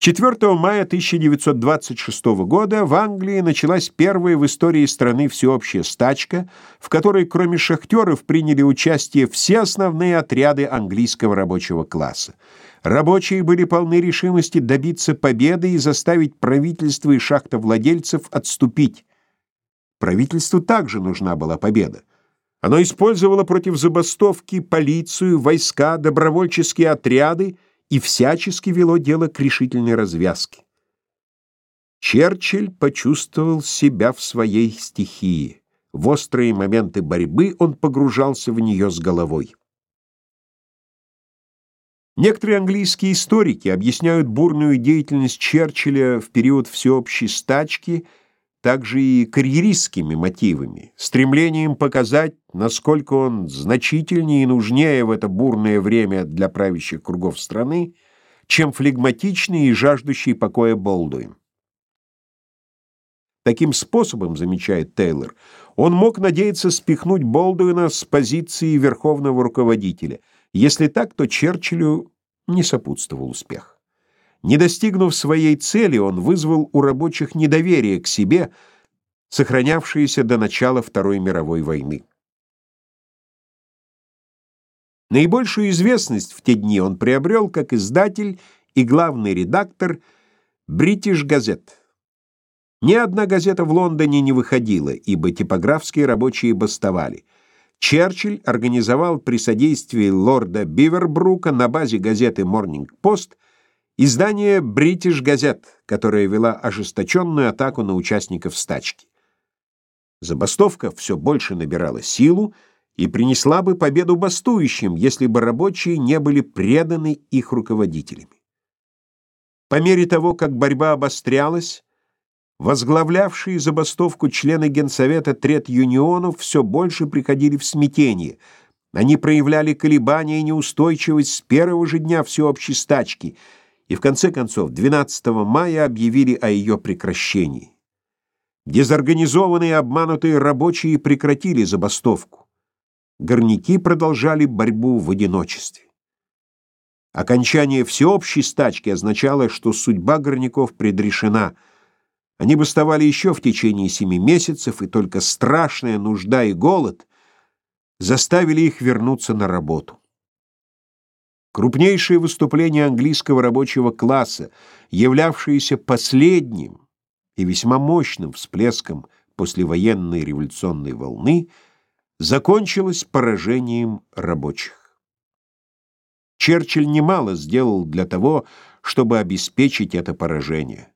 4 мая 1926 года в Англии началась первая в истории страны всеобщая стачка, в которой кроме шахтеров приняли участие все основные отряды английского рабочего класса. Рабочие были полны решимости добиться победы и заставить правительство и шахтовладельцев отступить. Правительству также нужна была победа. Оно использовало против забастовки полицию, войска, добровольческие отряды, и всячески вело дело к решительной развязке. Черчилль почувствовал себя в своей стихии. В острые моменты борьбы он погружался в нее с головой. Некоторые английские историки объясняют бурную деятельность Черчилля в период всеобщей стачки – также и карьеристскими мотивами, стремлением показать, насколько он значительнее и нужнее в это бурное время для правящих кругов страны, чем флегматичный и жаждущий покоя Болдуин. Таким способом, замечает Тейлор, он мог надеяться спихнуть Болдуина с позиции верховного руководителя. Если так, то Черчиллю не сопутствовал успех. Не достигнув своей цели, он вызвал у рабочих недоверие к себе, сохранявшееся до начала Второй мировой войны. Наибольшую известность в те дни он приобрел как издатель и главный редактор British Gazette. Ни одна газета в Лондоне не выходила, ибо типографские рабочие бастовали. Черчилль организовал при содействии лорда Бивербрука на базе газеты Morning Post Издание British Gazette, которое вела ожесточенную атаку на участников стачки. Забастовка все больше набирала силу и принесла бы победу бастующим, если бы рабочие не были преданы их руководителями. По мере того, как борьба обострялась, возглавлявшие забастовку члены Генсовета Трет-Юнионов все больше приходили в смятение. Они проявляли колебания и неустойчивость с первого же дня всеобщей стачки — и в конце концов 12 мая объявили о ее прекращении. Дезорганизованные обманутые рабочие прекратили забастовку. Горняки продолжали борьбу в одиночестве. Окончание всеобщей стачки означало, что судьба горняков предрешена. Они бастовали еще в течение семи месяцев, и только страшная нужда и голод заставили их вернуться на работу. Крупнейшее выступление английского рабочего класса, являвшееся последним и весьма мощным всплеском послевоенной революционной волны, закончилось поражением рабочих. Черчилль немало сделал для того, чтобы обеспечить это поражение.